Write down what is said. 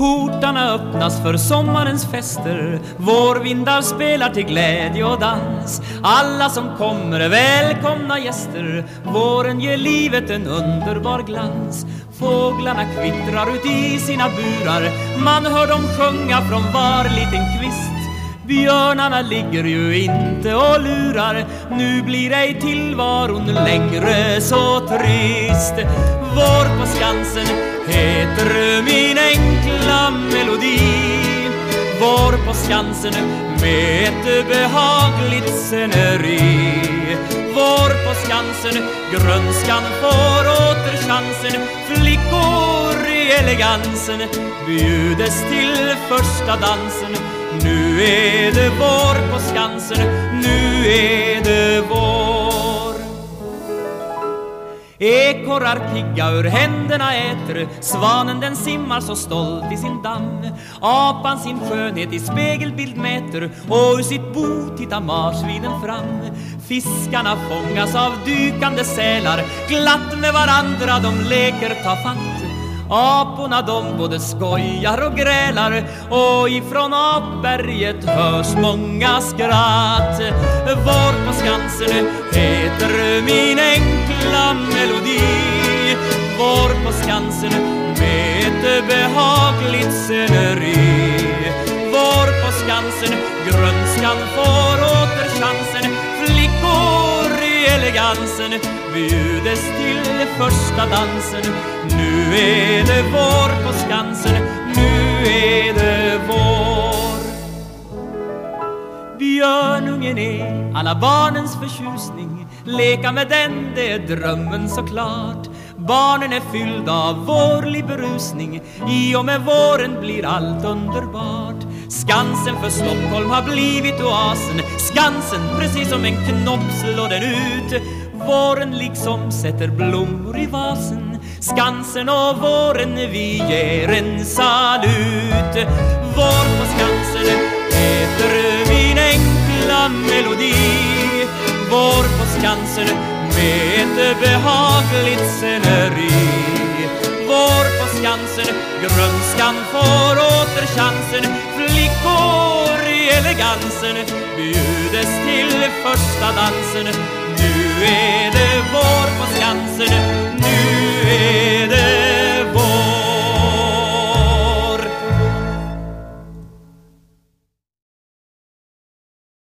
Portarna öppnas för sommarens fester. Vårvindar spelar till glädje och dans. Alla som kommer är välkomna gäster. Våren ger livet en underbar glans. Fåglarna kvittrar ut i sina burar. Man hör dem sjunga från var liten kvist. Björnarna ligger ju inte och lurar. Nu blir ej tillvaron längre så trist. Vår på Skansen heter min äng melodi. Vår på Skansen med ett behagligt sceneri. Vår på Skansen, grönskan får åter chansen. Flickor i elegansen bjudes till första dansen. Nu är det vår på Skansen, Ekorrar pigga ur händerna äter. Svanen den simmar så stolt i sin damm. Apan sin skönhet i spegelbild mäter. Och ur sitt bo tittar marsvinen fram. Fiskarna fångas av dykande sälar. Glatt med varandra de leker ta fatt. Aporna de både skojar och grälar. Och ifrån apberget hörs många skratt. Vår på Skansen heter min äng gamla melodi. Vår på Skansen med ett behagligt sceneri. Vår på Skansen, grönskan får åter chansen. Flickor i elegansen bjudes till första dansen nu är det vår Björnungen är alla barnens förtjusning, leka med den, det är drömmen såklart. Barnen är fyllda av vårlig berusning, i och med våren blir allt underbart. Skansen för Stockholm har blivit oasen, Skansen precis som en knopp slår den ut. Våren liksom sätter blommor i vasen Skansen och våren vi ger en salut Vår på Skansen Skansen med ett behagligt sceneri. Vår på Skansen, grönskan får åter chansen. Flickor i elegansen bjudes till första dansen. Nu är det vår